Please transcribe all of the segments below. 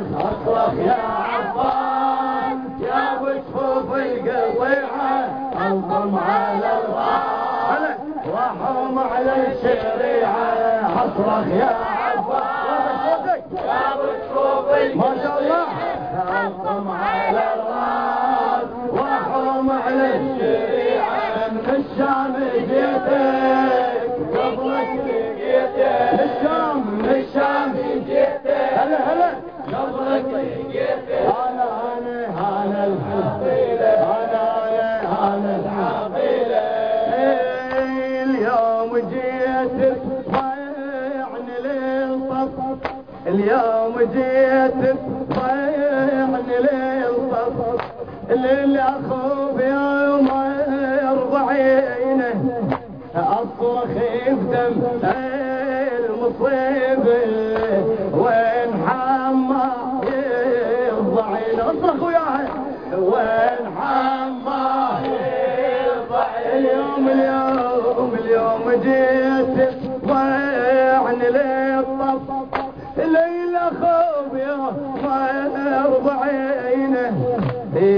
اصرخ يا عباس يا بجفوف القطيعة انظم على الغار وحوم على الشريعة اصرخ يا عباس يا بجفوف ما شاء الله انظم على الغار وحوم على الشريعة من الشام اليوم جيت ضيعني للطف للاخو بيوم اربعينه اصرخ بدم المصيبه وين حما يضعين. اصرخ وياها وين حما اليوم اليوم اليوم جيت ضيعني للطف ليلة خوف يا ما اربعينه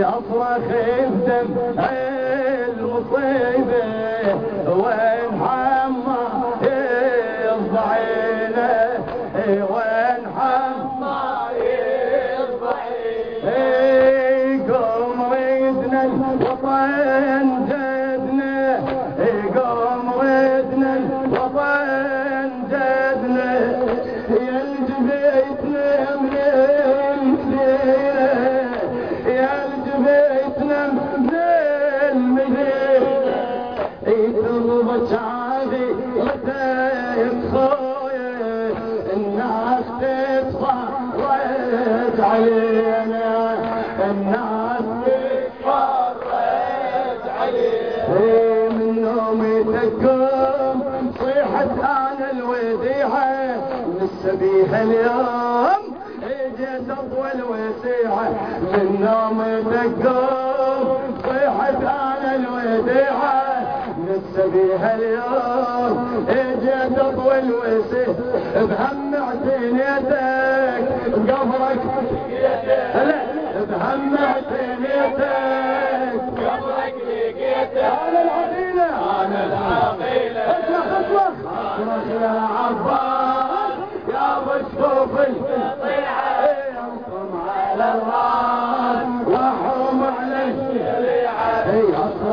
اصرخ بدم عادي الناس علينا الناس علينا من صيحة أنا الوديعة اليوم اجيت اطول وسيعة من نومي تقوم أنا الوديعة لسه بيها اليوم اجيت اطول وسيعة بهم اعتنيتك قبرك هلا بهم اعتنيتك قبرك لقيتك أنا العقيلة. أنا العقيلة. اصلخ اصلخ يا عباس يا مشكوف القطيعة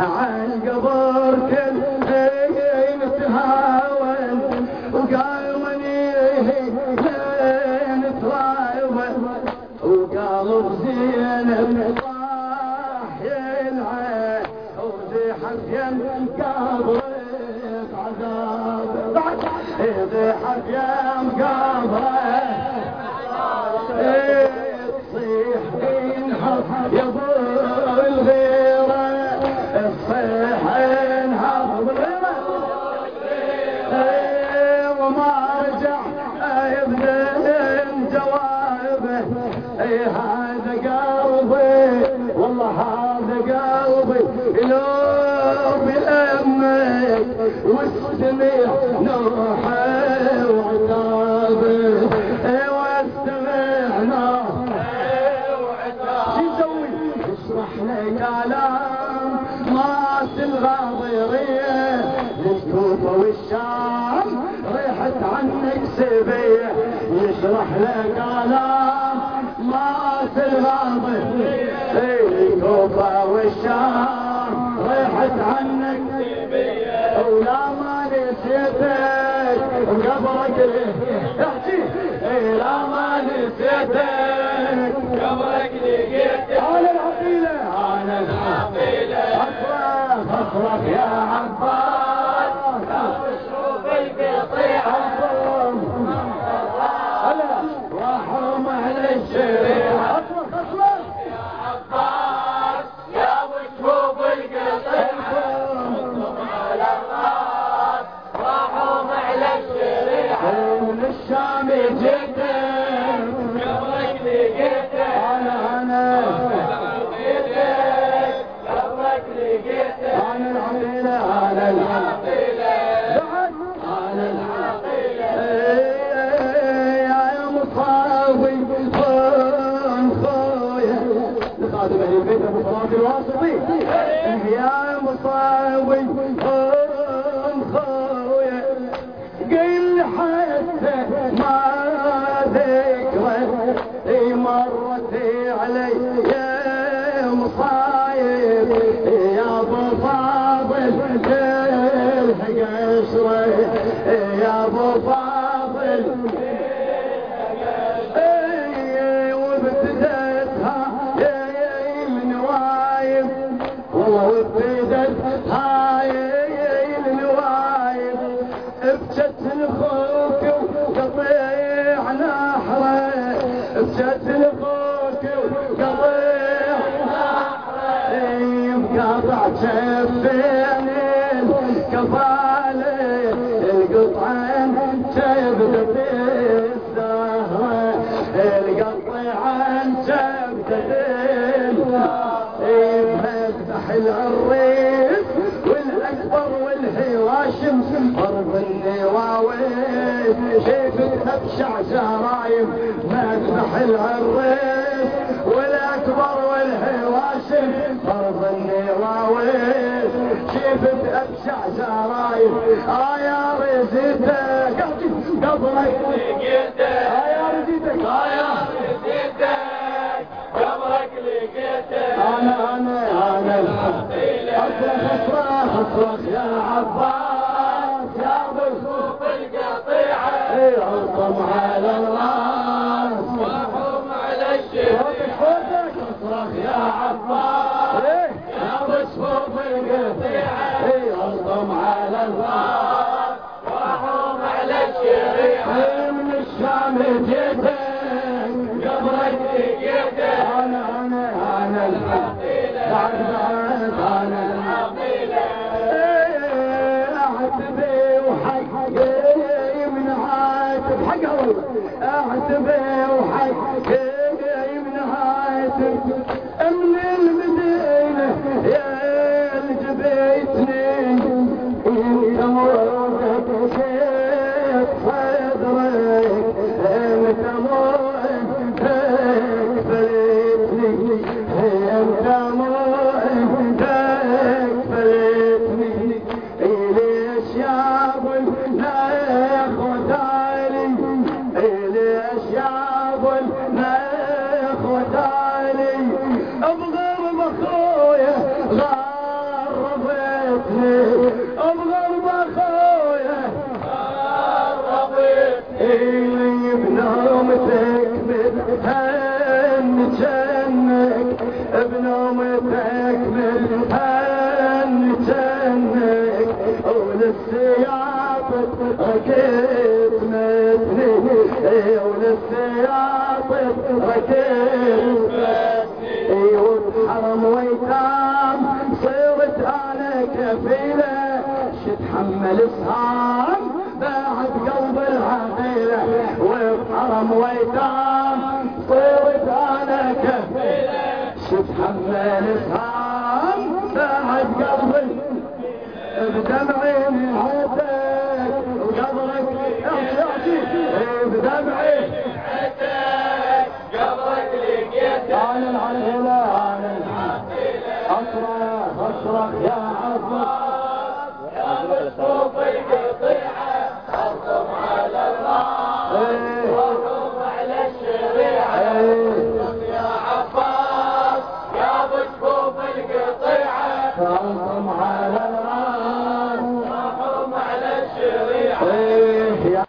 انتهاون عالقبر كل انتهاون وقاومني لين تراوى وقالوا زينب صاح يلعب وزيحت يم قبرك عذاب. زيحت يم قبرك تصيح انحط يا وما يشرح لك كلام ما ضيريه الكوفة والشام ريحت عنك ولا ما نسيتك قبرك احكي لا ما نسيتك قبرك لقيتك على العقيلة على العقيلة اصرخ اصرخ يا عباس مرتي علي. تبين الكفالة القطعة من تبدأ الزهرة القطعة من تبدأ يفتح العريف والاكبر والهواشم ارض النواوي شيفتها بشعشرايم مفتح العريف سراير آه يا رزيتك قبرك. لقيتك يا رزيتك آه يا رزيتك قبرك لقيتك. أنا أنا أنا. اصرخ اصرخ اصرخ يا عباس يا بشوف القطيعه عطم على الله the bed. فن بنومتك ركبت مثلي وللسياط ركبت بدمعي حبك وقبرك احكي احكي بدمعي